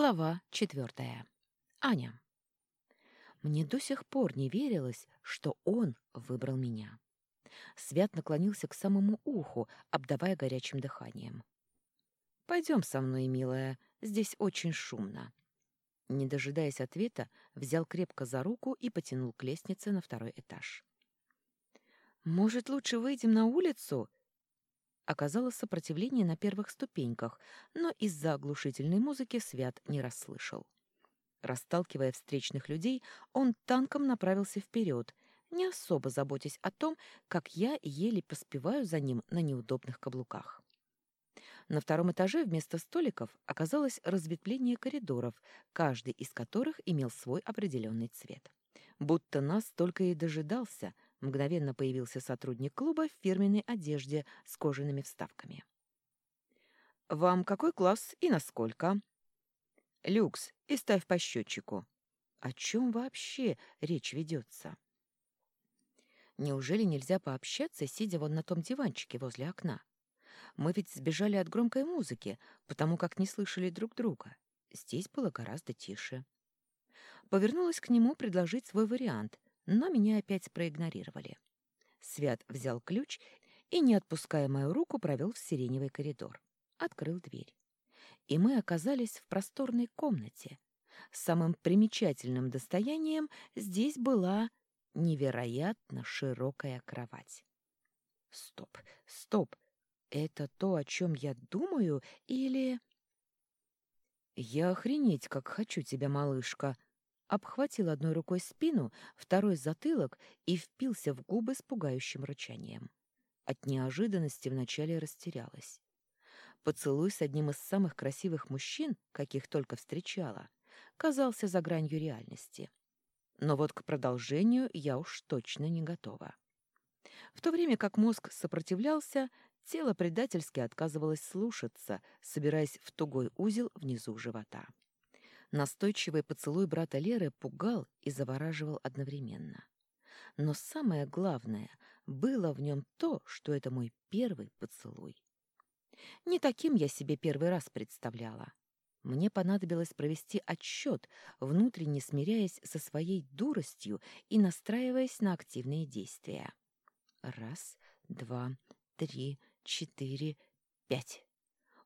Глава четвертая. Аня. Мне до сих пор не верилось, что он выбрал меня. Свят наклонился к самому уху, обдавая горячим дыханием. «Пойдем со мной, милая, здесь очень шумно». Не дожидаясь ответа, взял крепко за руку и потянул к лестнице на второй этаж. «Может, лучше выйдем на улицу?» Оказалось сопротивление на первых ступеньках, но из-за оглушительной музыки Свят не расслышал. Расталкивая встречных людей, он танком направился вперед, не особо заботясь о том, как я еле поспеваю за ним на неудобных каблуках. На втором этаже вместо столиков оказалось разветвление коридоров, каждый из которых имел свой определенный цвет. Будто нас только и дожидался — Мгновенно появился сотрудник клуба в фирменной одежде с кожаными вставками. «Вам какой класс и насколько?» «Люкс, и ставь по счетчику». О чем вообще речь ведется? Неужели нельзя пообщаться, сидя вон на том диванчике возле окна? Мы ведь сбежали от громкой музыки, потому как не слышали друг друга. Здесь было гораздо тише. Повернулась к нему предложить свой вариант, но меня опять проигнорировали. Свят взял ключ и, не отпуская мою руку, провел в сиреневый коридор. Открыл дверь. И мы оказались в просторной комнате. Самым примечательным достоянием здесь была невероятно широкая кровать. Стоп, стоп. Это то, о чем я думаю, или... Я охренеть, как хочу тебя, малышка, обхватил одной рукой спину, второй — затылок и впился в губы с пугающим рычанием. От неожиданности вначале растерялась. Поцелуй с одним из самых красивых мужчин, каких только встречала, казался за гранью реальности. Но вот к продолжению я уж точно не готова. В то время как мозг сопротивлялся, тело предательски отказывалось слушаться, собираясь в тугой узел внизу живота. Настойчивый поцелуй брата Леры пугал и завораживал одновременно. Но самое главное было в нем то, что это мой первый поцелуй. Не таким я себе первый раз представляла. Мне понадобилось провести отсчет, внутренне смиряясь со своей дуростью и настраиваясь на активные действия. Раз, два, три, четыре, пять.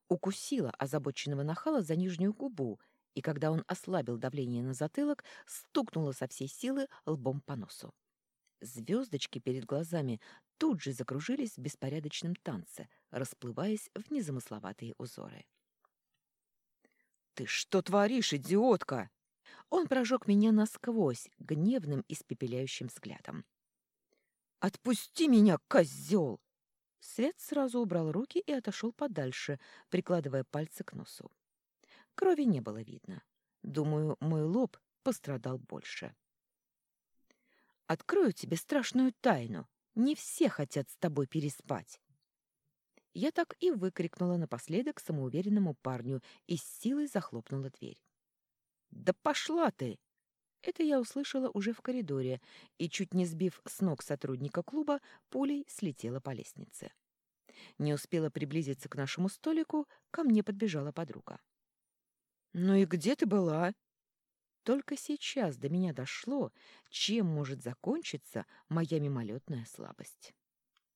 Укусила озабоченного нахала за нижнюю губу — и когда он ослабил давление на затылок, стукнула со всей силы лбом по носу. Звездочки перед глазами тут же закружились в беспорядочном танце, расплываясь в незамысловатые узоры. «Ты что творишь, идиотка?» Он прожег меня насквозь гневным испепеляющим взглядом. «Отпусти меня, козел!» Свет сразу убрал руки и отошел подальше, прикладывая пальцы к носу. Крови не было видно. Думаю, мой лоб пострадал больше. «Открою тебе страшную тайну. Не все хотят с тобой переспать». Я так и выкрикнула напоследок самоуверенному парню и с силой захлопнула дверь. «Да пошла ты!» Это я услышала уже в коридоре и, чуть не сбив с ног сотрудника клуба, пулей слетела по лестнице. Не успела приблизиться к нашему столику, ко мне подбежала подруга. «Ну и где ты была?» Только сейчас до меня дошло, чем может закончиться моя мимолетная слабость.